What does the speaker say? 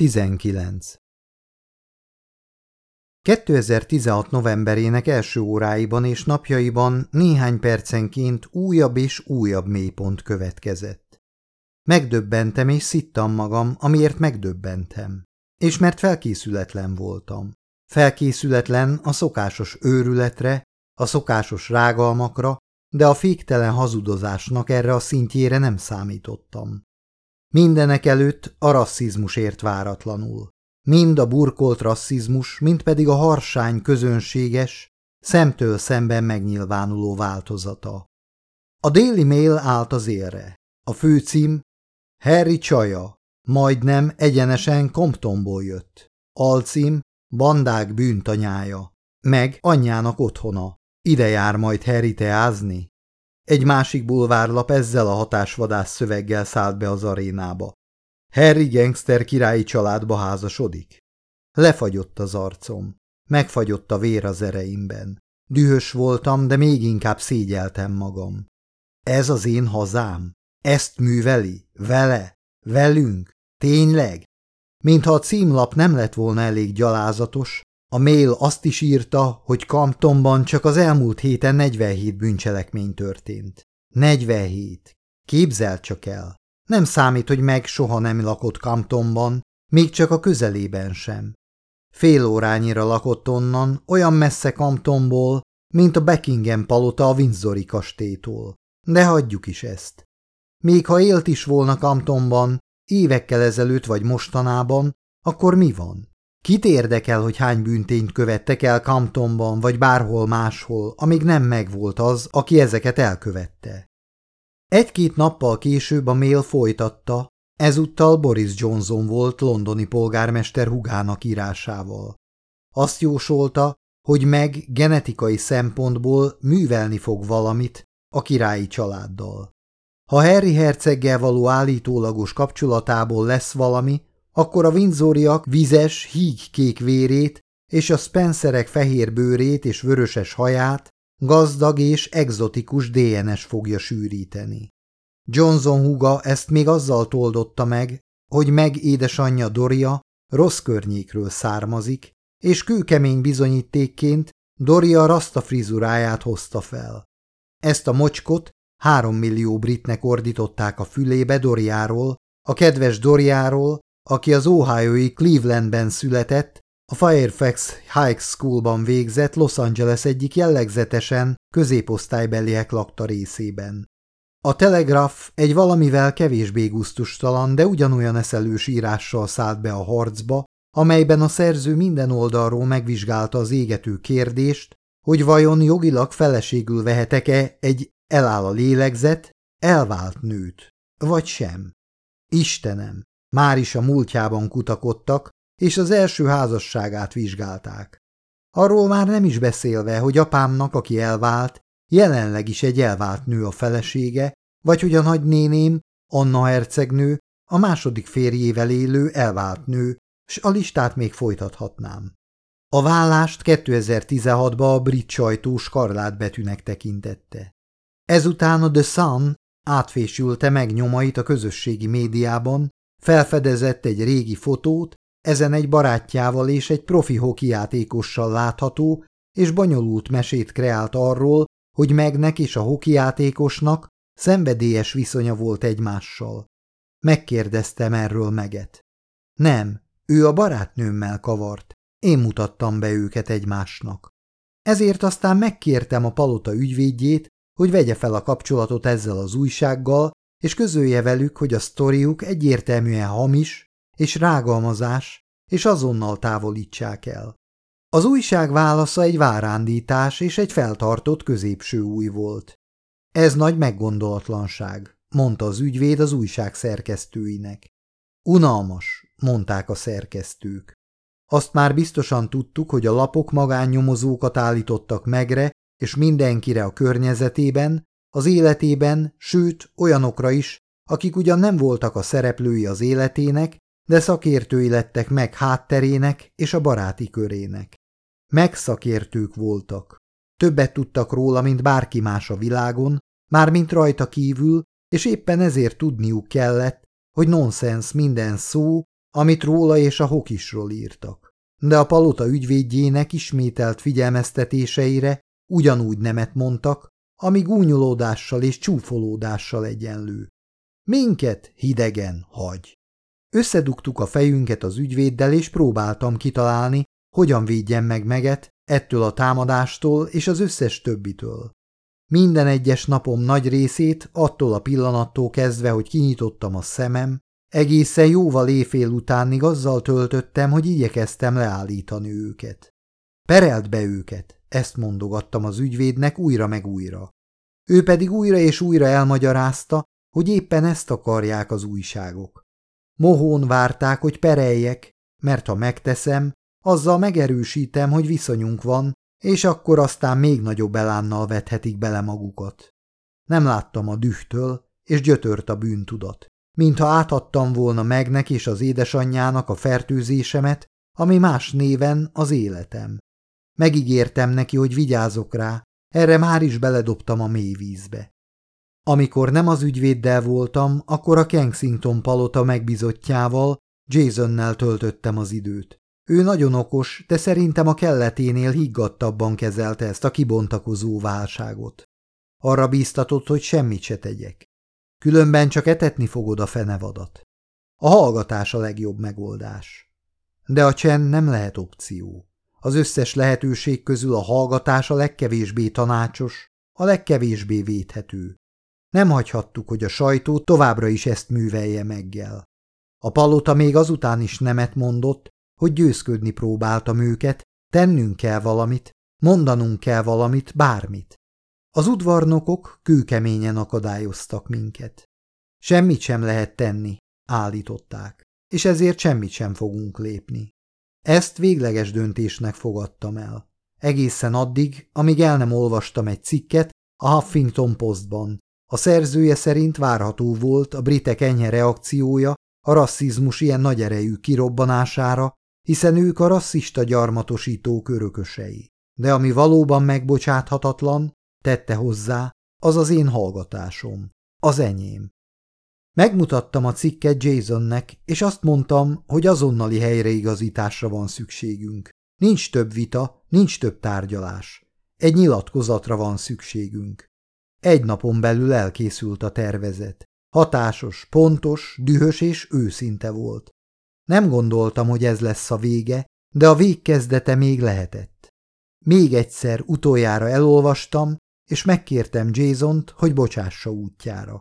19. 2016 novemberének első óráiban és napjaiban néhány percenként újabb és újabb mélypont következett. Megdöbbentem és szittam magam, amiért megdöbbentem. És mert felkészületlen voltam. Felkészületlen a szokásos őrületre, a szokásos rágalmakra, de a féktelen hazudozásnak erre a szintjére nem számítottam. Mindenek előtt a rasszizmus ért váratlanul. Mind a burkolt rasszizmus, mind pedig a harsány közönséges, szemtől szemben megnyilvánuló változata. A Daily Mail állt az élre. A főcím Harry Csaja, majdnem egyenesen Comptonból jött. Alcím Bandák bűntanyája, meg anyjának otthona. Ide jár majd Harry teázni. Egy másik bulvárlap ezzel a hatásvadász szöveggel szállt be az arénába. Harry gangster királyi családba házasodik. Lefagyott az arcom. Megfagyott a vér az ereimben. Dühös voltam, de még inkább szégyeltem magam. Ez az én hazám? Ezt műveli? Vele? Velünk? Tényleg? Mintha a címlap nem lett volna elég gyalázatos, a mail azt is írta, hogy Camptonban csak az elmúlt héten 47 bűncselekmény történt. 47. Képzel csak el. Nem számít, hogy meg soha nem lakott Camptonban, még csak a közelében sem. Fél órányira lakott onnan, olyan messze Camptonból, mint a Buckingham palota a Windsori kastélytól. De hagyjuk is ezt. Még ha élt is volna Camptonban, évekkel ezelőtt vagy mostanában, akkor mi van? Kit érdekel, hogy hány bűntényt követtek el Camptonban vagy bárhol máshol, amíg nem megvolt az, aki ezeket elkövette? Egy-két nappal később a mail folytatta, ezúttal Boris Johnson volt londoni polgármester hugának írásával. Azt jósolta, hogy meg genetikai szempontból művelni fog valamit a királyi családdal. Ha Harry herceggel való állítólagos kapcsolatából lesz valami, akkor a Windsoriak vizes, híg-kék vérét és a Spencerek fehér bőrét és vöröses haját gazdag és egzotikus DNS fogja sűríteni. Johnson húga ezt még azzal toldotta meg, hogy meg édesanyja Doria rossz környékről származik, és kőkemény bizonyítékként Doria rasta frizuráját hozta fel. Ezt a mocskot három millió britnek ordították a fülébe Doriáról, a kedves Doriáról, aki az Ohioi Clevelandben született, a Fairfax High Schoolban végzett Los Angeles egyik jellegzetesen középosztálybeliek lakta részében. A Telegraph egy valamivel kevésbé guztustalan, de ugyanolyan eszelős írással szállt be a harcba, amelyben a szerző minden oldalról megvizsgálta az égető kérdést, hogy vajon jogilag feleségül vehetek-e egy eláll a lélegzet, elvált nőt, vagy sem. Istenem, már is a múltjában kutakodtak, és az első házasságát vizsgálták. Arról már nem is beszélve, hogy apámnak, aki elvált, jelenleg is egy elvált nő a felesége, vagy hogy a nagynéném, Anna hercegnő, a második férjével élő elvált nő, s a listát még folytathatnám. A vállást 2016-ban a brit sajtó skarlátbetűnek tekintette. Ezután a The Sun átfésülte meg nyomait a közösségi médiában, Felfedezett egy régi fotót, ezen egy barátjával és egy profi hokijátékossal látható, és bonyolult mesét kreált arról, hogy megnek és a hokijátékosnak szenvedélyes viszonya volt egymással. Megkérdeztem erről meget. Nem, ő a barátnőmmel kavart. Én mutattam be őket egymásnak. Ezért aztán megkértem a palota ügyvédjét, hogy vegye fel a kapcsolatot ezzel az újsággal, és közölje velük, hogy a sztoriuk egyértelműen hamis és rágalmazás, és azonnal távolítsák el. Az újság válasza egy várándítás és egy feltartott középső új volt. Ez nagy meggondolatlanság, mondta az ügyvéd az újság szerkesztőinek. Unalmas, mondták a szerkesztők. Azt már biztosan tudtuk, hogy a lapok magánnyomozókat állítottak megre, és mindenkire a környezetében, az életében, sőt olyanokra is, akik ugyan nem voltak a szereplői az életének, de szakértői lettek meg hátterének és a baráti körének. Megszakértők voltak. Többet tudtak róla, mint bárki más a világon, mármint rajta kívül, és éppen ezért tudniuk kellett, hogy nonsens minden szó, amit róla és a hokisról írtak. De a palota ügyvédjének ismételt figyelmeztetéseire ugyanúgy nemet mondtak, ami gúnyolódással és csúfolódással egyenlő. Minket hidegen hagy. Összedugtuk a fejünket az ügyvéddel, és próbáltam kitalálni, hogyan védjem meg meget ettől a támadástól és az összes többitől. Minden egyes napom nagy részét attól a pillanattól kezdve, hogy kinyitottam a szemem, egészen jóval éjfél utánig azzal töltöttem, hogy igyekeztem leállítani őket. Perelt be őket, ezt mondogattam az ügyvédnek újra meg újra. Ő pedig újra és újra elmagyarázta, hogy éppen ezt akarják az újságok. Mohón várták, hogy pereljek, mert ha megteszem, azzal megerősítem, hogy viszonyunk van, és akkor aztán még nagyobb elánnal vethetik bele magukat. Nem láttam a dühtől, és gyötört a bűntudat. Mintha átadtam volna megnek és az édesanyjának a fertőzésemet, ami más néven az életem. Megígértem neki, hogy vigyázok rá, erre már is beledobtam a mély vízbe. Amikor nem az ügyvéddel voltam, akkor a Kensington palota megbizottjával, Jasonnel töltöttem az időt. Ő nagyon okos, de szerintem a kelleténél higgadtabban kezelte ezt a kibontakozó válságot. Arra bíztatott, hogy semmit se tegyek. Különben csak etetni fogod a fenevadat. A hallgatás a legjobb megoldás. De a csend nem lehet opció. Az összes lehetőség közül a hallgatás a legkevésbé tanácsos, a legkevésbé védhető. Nem hagyhattuk, hogy a sajtó továbbra is ezt művelje meggel. A palota még azután is nemet mondott, hogy győzködni próbáltam őket, tennünk kell valamit, mondanunk kell valamit, bármit. Az udvarnokok kőkeményen akadályoztak minket. Semmit sem lehet tenni, állították, és ezért semmit sem fogunk lépni. Ezt végleges döntésnek fogadtam el. Egészen addig, amíg el nem olvastam egy cikket a Huffington Postban. A szerzője szerint várható volt a britek enyhe reakciója a rasszizmus ilyen nagy erejű kirobbanására, hiszen ők a rasszista gyarmatosító körökösei. De ami valóban megbocsáthatatlan, tette hozzá, az az én hallgatásom, az enyém. Megmutattam a cikket Jasonnek, és azt mondtam, hogy azonnali helyreigazításra van szükségünk. Nincs több vita, nincs több tárgyalás. Egy nyilatkozatra van szükségünk. Egy napon belül elkészült a tervezet. Hatásos, pontos, dühös és őszinte volt. Nem gondoltam, hogy ez lesz a vége, de a végkezdete még lehetett. Még egyszer utoljára elolvastam, és megkértem Jasont, hogy bocsássa útjára.